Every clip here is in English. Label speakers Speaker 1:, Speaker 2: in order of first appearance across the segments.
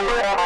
Speaker 1: Yeah.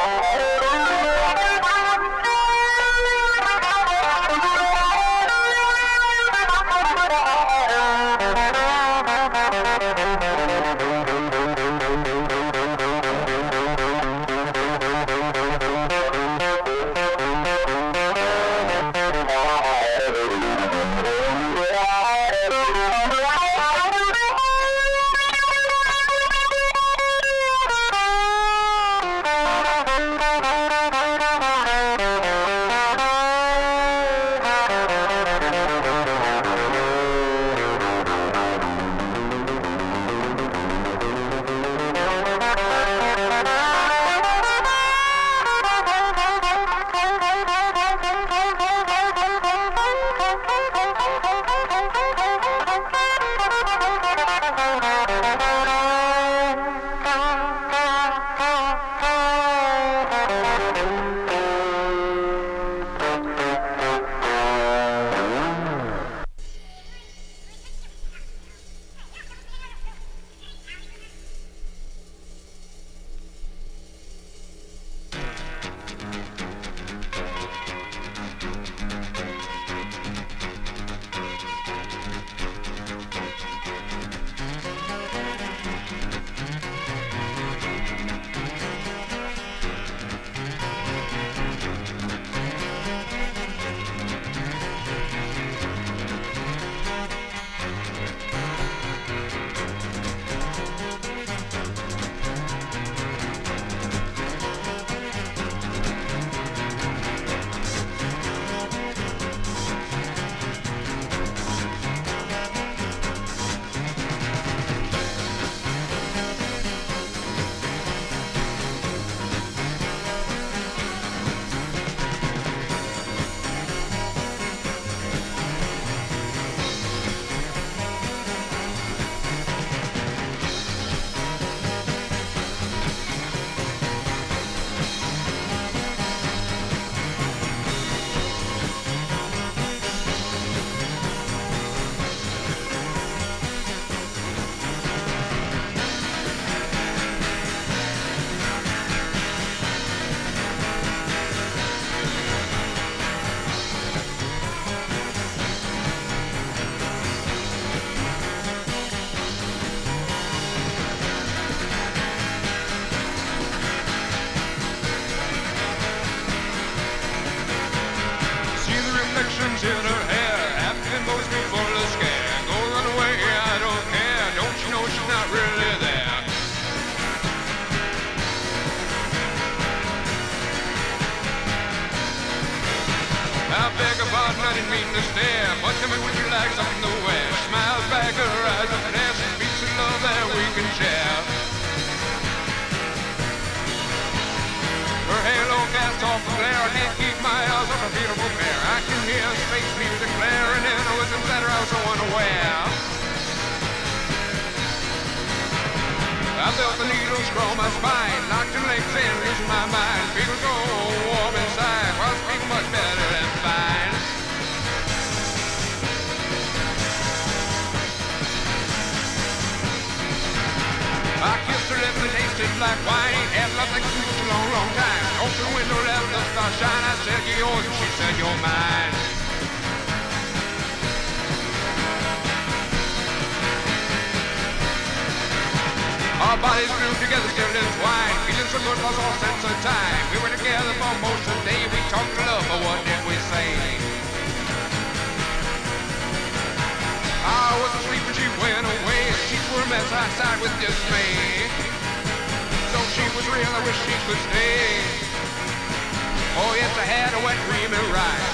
Speaker 1: Didn't mean to stare. But tell me, would you like something to wear? Smiles back her eyes up and ass and beats of love that we can share. Her halo cast off the glare. I can't keep my eyes off a beautiful pair. I can hear space music blaring in a wisdom that I was so unaware. I felt the needles grow my spine, locked like wine. Had nothing to for a long, long time. Open window, let the starshine. I said, you're yours, she said, you're mine. Our bodies grew together, still entwined. Feeling so good lost all sense of time. We were together for most of the day. We talked love, but what did we say? I was asleep when she went away. Sheets were a mess, I sighed with dismay. Was real, I wish she could stay. Oh yes, I had a wet dream and ride.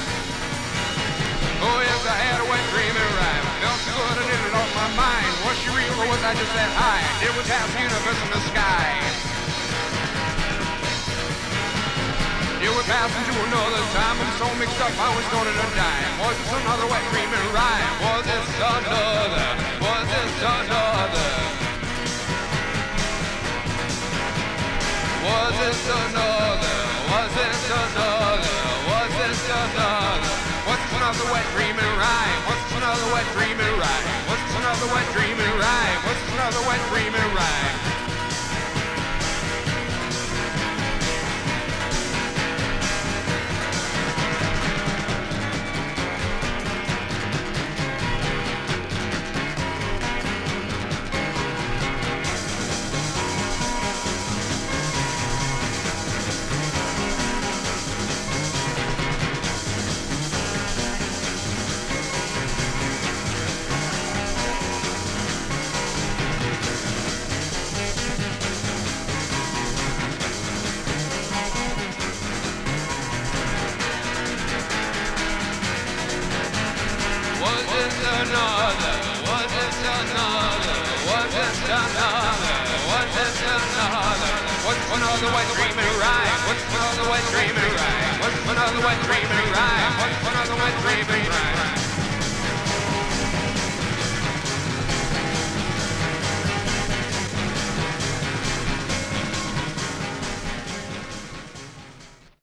Speaker 1: Oh yes, I had a wet dream and ride. Felt so good I nearly lost my mind. Was she real or was I just that high? It was half the universe in the sky. It was passing to another time. I'm so mixed up I was going to die. Was this another wet dream and ride? Was this another? Was this another? This another? Was this another? Was this another? What's another wet dream and? What's another wet dream and? What's another wet dream and? What's another wet dream another? What is another? white another? What is another? What's another way dream right? What's another? What's another way dream right? What's another?